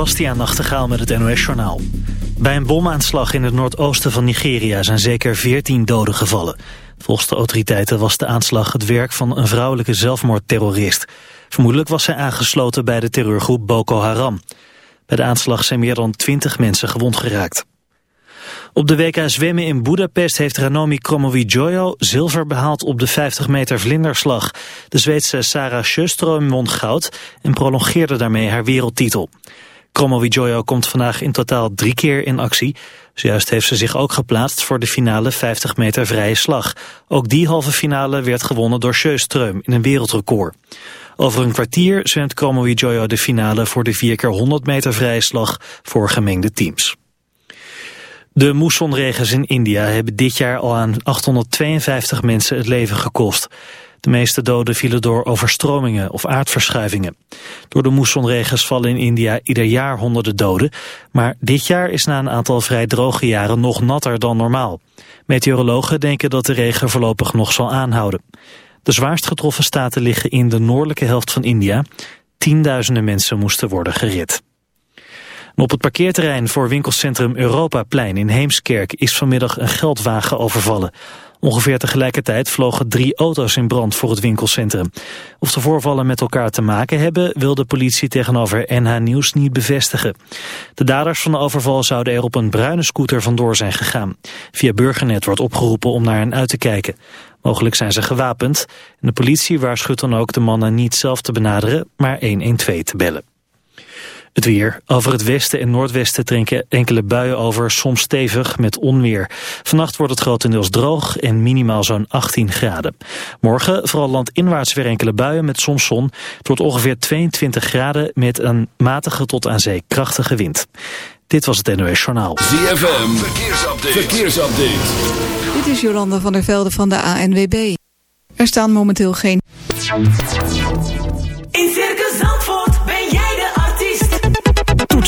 Bastiaan Nachtegaal met het NOS-journaal. Bij een bomaanslag in het noordoosten van Nigeria zijn zeker 14 doden gevallen. Volgens de autoriteiten was de aanslag het werk van een vrouwelijke zelfmoordterrorist. Vermoedelijk was zij aangesloten bij de terreurgroep Boko Haram. Bij de aanslag zijn meer dan 20 mensen gewond geraakt. Op de WK zwemmen in Budapest heeft Ranomi Kromowidjojo zilver behaald op de 50 meter vlinderslag. De Zweedse Sarah Sjöström won goud en prolongeerde daarmee haar wereldtitel. Kromowidjojo komt vandaag in totaal drie keer in actie. Zojuist heeft ze zich ook geplaatst voor de finale 50 meter vrije slag. Ook die halve finale werd gewonnen door Sjöström in een wereldrecord. Over een kwartier zwemt Kromowidjojo de finale voor de 4 keer 100 meter vrije slag voor gemengde teams. De moessonregens in India hebben dit jaar al aan 852 mensen het leven gekost. De meeste doden vielen door overstromingen of aardverschuivingen. Door de moessonregens vallen in India ieder jaar honderden doden. Maar dit jaar is na een aantal vrij droge jaren nog natter dan normaal. Meteorologen denken dat de regen voorlopig nog zal aanhouden. De zwaarst getroffen staten liggen in de noordelijke helft van India. Tienduizenden mensen moesten worden gered. Op het parkeerterrein voor winkelcentrum Europaplein in Heemskerk is vanmiddag een geldwagen overvallen. Ongeveer tegelijkertijd vlogen drie auto's in brand voor het winkelcentrum. Of de voorvallen met elkaar te maken hebben, wil de politie tegenover NH Nieuws niet bevestigen. De daders van de overval zouden er op een bruine scooter vandoor zijn gegaan. Via Burgernet wordt opgeroepen om naar hen uit te kijken. Mogelijk zijn ze gewapend. En de politie waarschuwt dan ook de mannen niet zelf te benaderen, maar 112 te bellen. Het weer. Over het westen en noordwesten trekken enkele buien over, soms stevig met onweer. Vannacht wordt het grotendeels droog en minimaal zo'n 18 graden. Morgen vooral landinwaarts weer enkele buien met soms zon. Het wordt ongeveer 22 graden met een matige tot aan zee krachtige wind. Dit was het NOS Journaal. ZFM, verkeersupdate. verkeersupdate. Dit is Jolanda van der Velde van de ANWB. Er staan momenteel geen...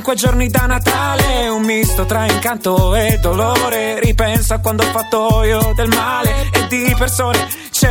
4-5 giorni da Natale Un misto tra incanto e dolore. Ripenso a quando ho fatto io del male E di persone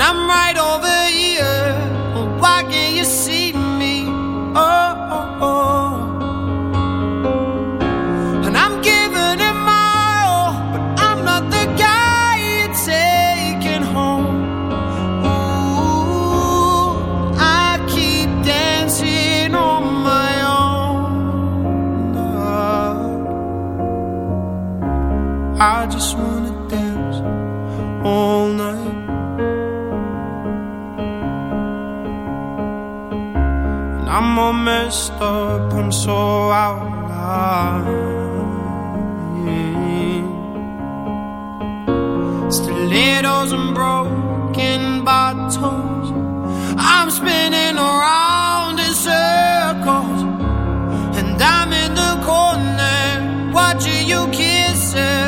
and I'm right over messed up, I'm so out of line. Yeah. Stilettos and broken bottles, I'm spinning around in circles, and I'm in the corner watching you kiss her.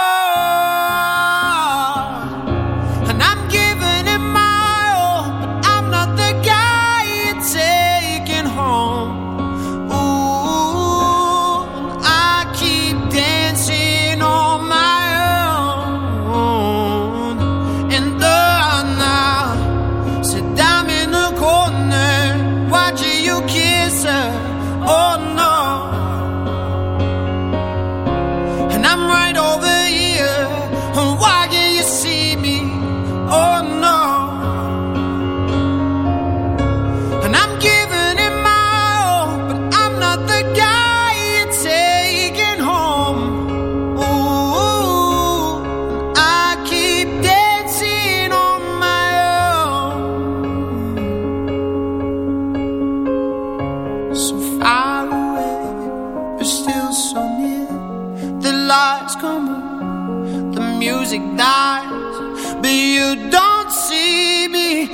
paradise, but you don't see me.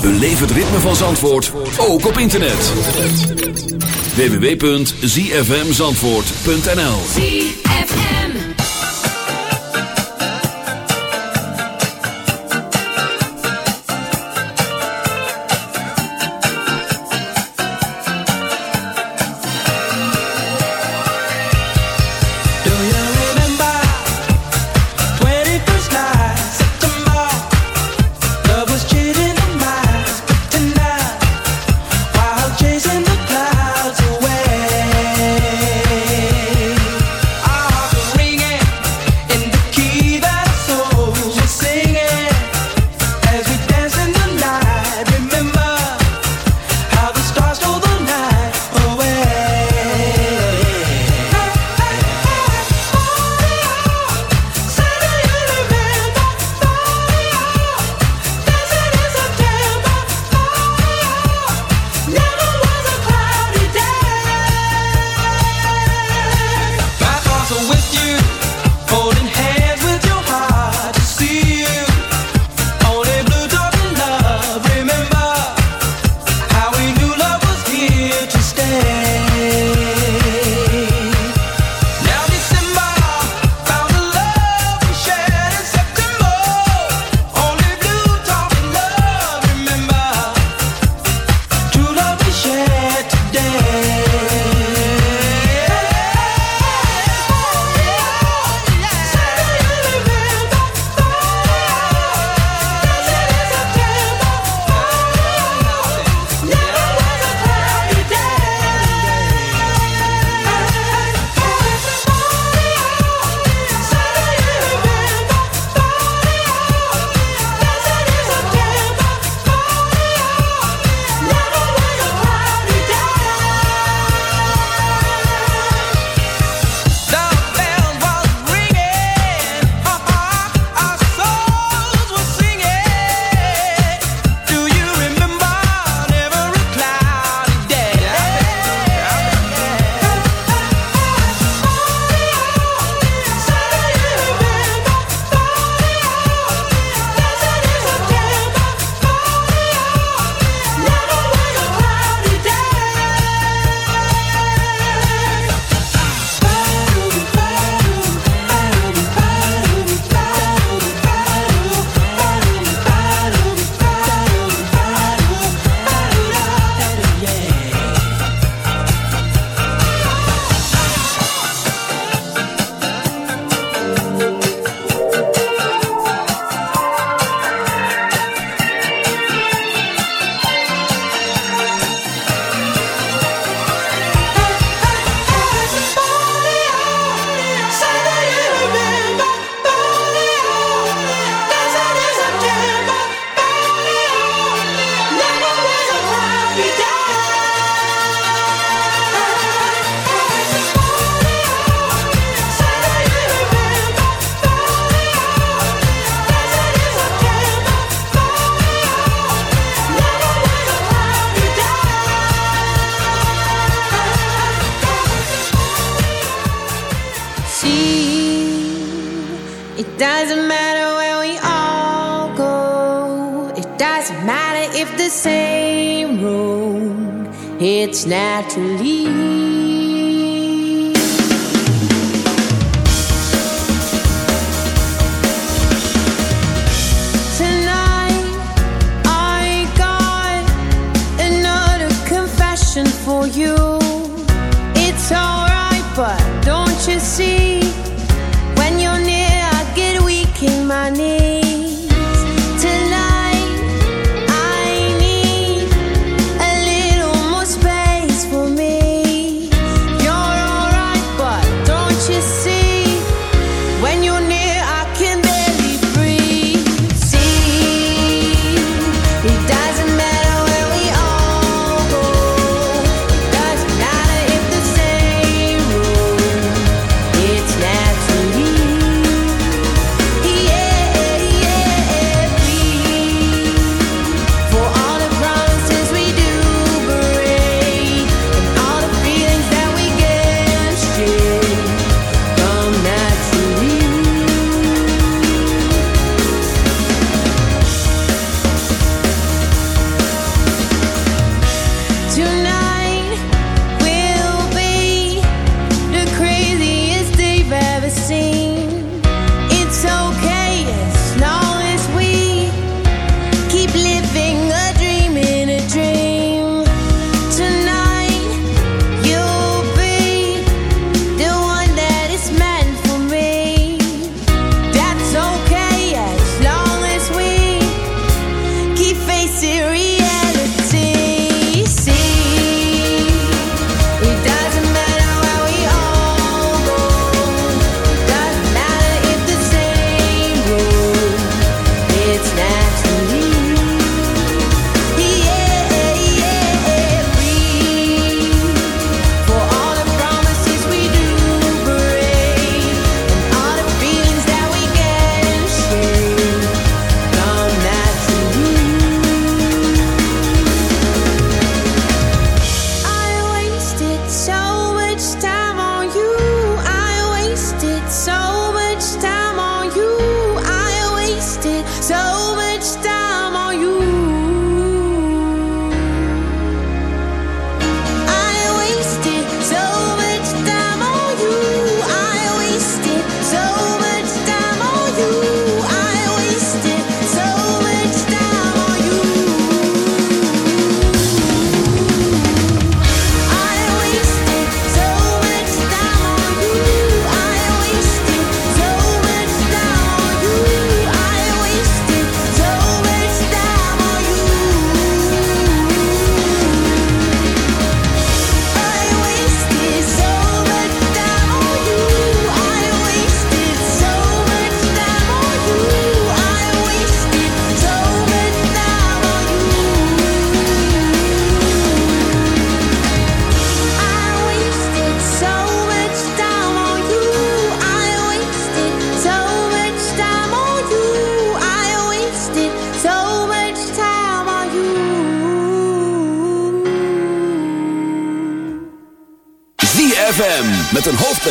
Beleef het ritme van Zandvoort ook op internet. www.zfmzandvoort.nl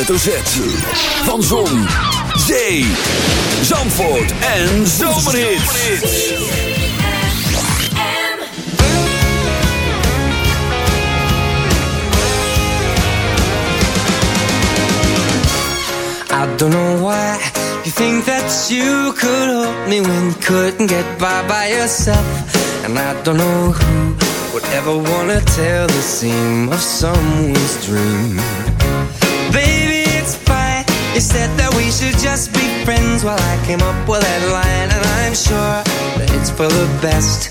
hoofdletter Z. Van Zon, Zee, Zandvoort en Zomerhits. I don't know why you think that you could help me when you couldn't get by by yourself. And I don't know who would ever want to tell the scene of someone's dream. Baby, it's fine. You said that we should just be friends. While well, I came up with that line And I'm sure that it's for the best.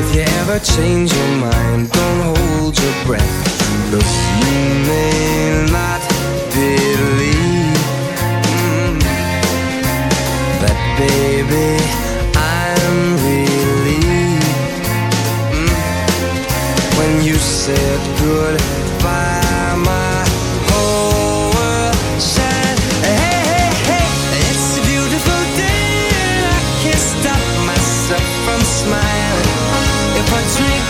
If you ever change your mind Don't hold your breath. Look, you may not believe mm, That baby, I'm relieved mm, When you said goodbye.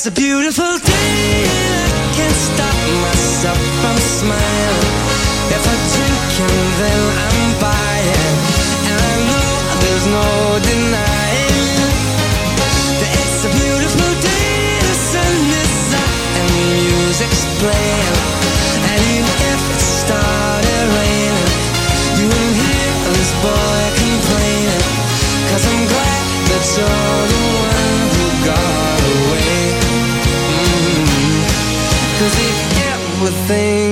It's a beautiful day, and I can't stop myself from smiling. If I drink and then I'm buying, and I know there's no denying that it's a beautiful day. The sun is out and the music's playing,